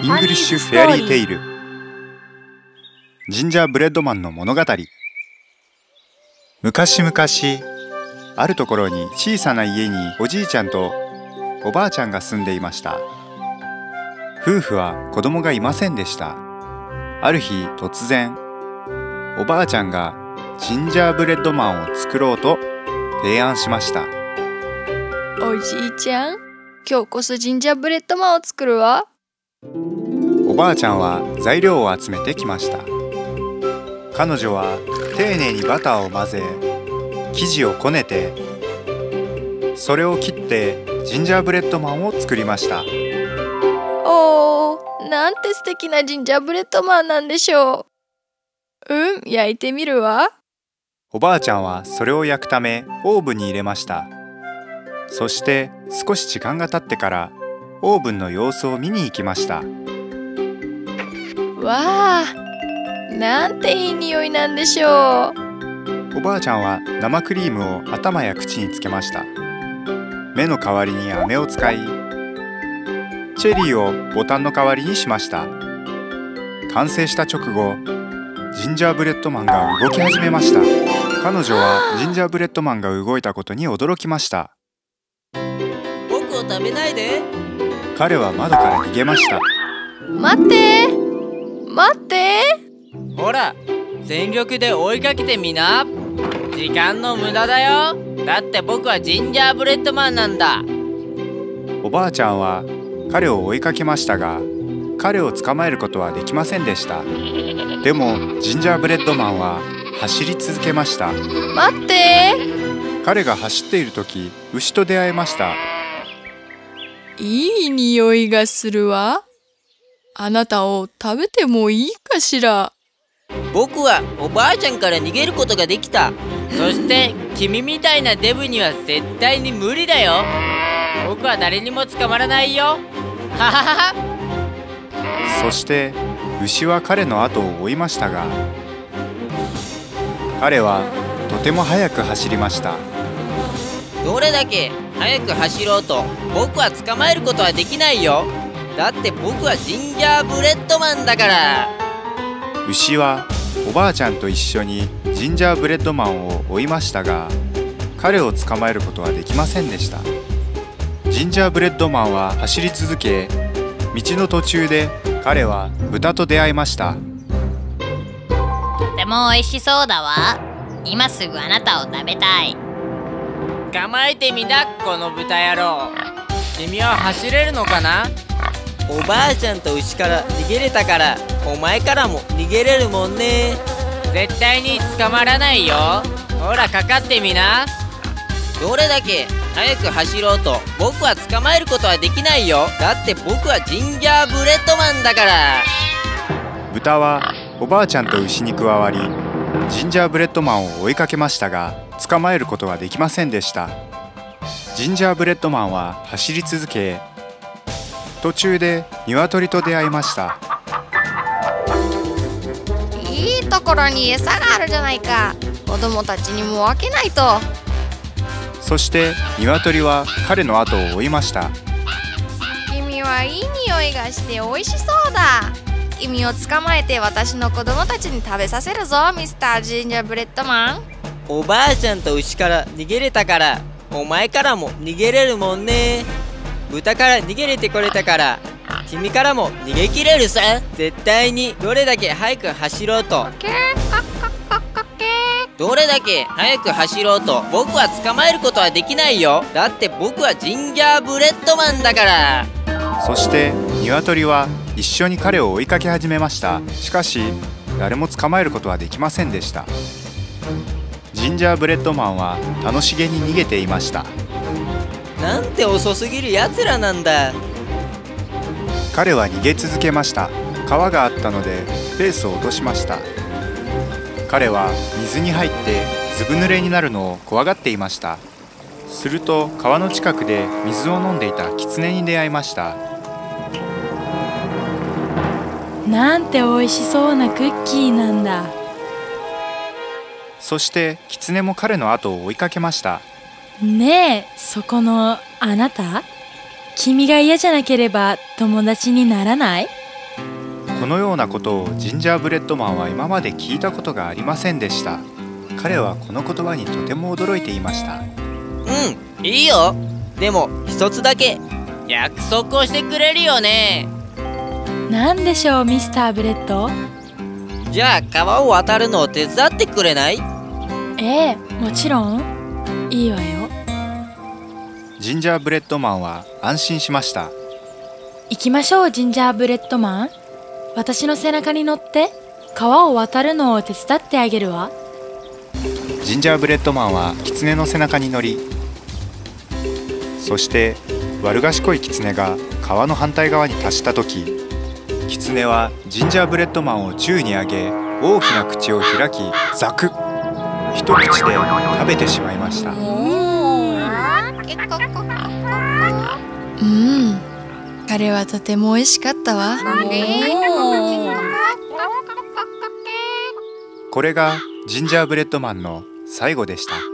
English fairy tale ジンジャーブレッドマンの物語昔々あるところに小さな家におじいちゃんとおばあちゃんが住んでいました夫婦は子供がいませんでしたある日突然おばあちゃんがジンジャーブレッドマンを作ろうと提案しましたおじいちゃん今日こそジンジャーブレッドマンを作るわおばあちゃんは材料を集めてきました。彼女は丁寧にバターを混ぜ生地をこねてそれを切ってジンジャーブレッドマンを作りました。おーなんて素敵なジンジャーブレッドマンなんでしょう。うん焼いてみるわ。おばあちゃんはそれを焼くためオーブンに入れました。そして少し時間が経ってからオーブンの様子を見に行きましたわあなんていい匂いなんでしょう。おばあちゃんは生クリームを頭や口につけました。目の代わりに飴を使いチェリーをボタンの代わりにしました。完成した直後ジンジャーブレッドマンが動き始めました。彼女はジンジャーブレッドマンが動いたことに驚きました。僕を食べないで。彼は窓から逃げました。待って待って。ほら全力で追いかけてみな。時間の無駄だよ。だって僕はジンジャーブレッドマンなんだ。おばあちゃんは彼を追いかけましたが彼を捕まえることはできませんでした。でもジンジャーブレッドマンは走り続けました。待って。彼が走っている時牛と出会いました。いい匂いがするわあなたを食べてもいいかしら？僕はおばあちゃんから逃げることができた。そして君みたいなデブには絶対に無理だよ。僕は誰にも捕まらないよ。はははは。そして牛は彼の後を追いましたが彼はとても速く走りました。どれだけ速く走ろうと僕は捕まえることはできないよだって僕はジンジャーブレッドマンだから。牛はおばあちゃんと一緒にジンジャーブレッドマンを追いましたが彼を捕まえることはできませんでした。ジンジャーブレッドマンは走り続け道の途中で彼は豚と出会いました。とても美味しそうだわ。今すぐあなたを食べたい。捕まえてみなこの豚野郎。君は走れるのかな？おばあちゃんと牛から逃げれたからお前からも逃げれるもんね。絶対に捕まらないよ。ほらかかってみな。どれだけ速く走ろうと僕は捕まえることはできないよ。だって僕はジンジャーブレッドマンだから。豚はおばあちゃんと牛に加わりジンジャーブレッドマンを追いかけましたが捕まえることはできませんでした。ジンジャーブレッドマンは走り続け途中で鶏と出会いました。いいところに餌があるじゃないか。子供たちにも分けないと。そして鶏は彼の後を追いました。君はいい匂いがして美味しそうだ。君を捕まえて私の子供たちに食べさせるぞミスタージンジャーブレッドマン。おばあちゃんと牛から逃げれたからお前からも逃げれるもんね豚から逃げれてこれたから君からも逃げ切れるさ。絶対にどれだけ速く走ろうと。どれだけ速く走ろうと僕は捕まえることはできないよ。だって僕はジンジャーブレッドマンだから。そして鶏は一緒に彼を追いかけ始めました。しかし誰も捕まえることはできませんでした。ジンジャーブレッドマンは楽しげに逃げていましたなんて遅すぎるやつらなんだ。彼は逃げ続けました。川があったのでペースを落としました。彼は水に入ってずぶ濡れになるのを怖がっていました。すると川の近くで水を飲んでいたキツネに出会いました。なんて美味しそうなクッキーなんだ。そしてキツネも彼の後を追いかけましたねえそこのあなた？君が嫌じゃなければ友達にならない？このようなことをジンジャーブレッドマンは今まで聞いたことがありませんでした。彼はこの言葉にとても驚いていました。うんいいよ。でも一つだけ約束をしてくれるよね。なんでしょう Mr. Bread？じゃあ川を渡るのを手伝ってくれない？ええもちろん。いいわよジンジャーブレッドマンは安心しました。行きましょうジンジャーブレッドマン。私の背中に乗って川を渡るのを手伝ってあげるわ。ジンジャーブレッドマンは狐の背中に乗りそして悪賢い狐が川の反対側に達した時狐はジンジャーブレッドマンを宙に上げ大きな口を開きザクッ。一口で食べてしまいましたうん。彼はとても美味しかったわ。これがジンジャーブレッドマンの最後でした。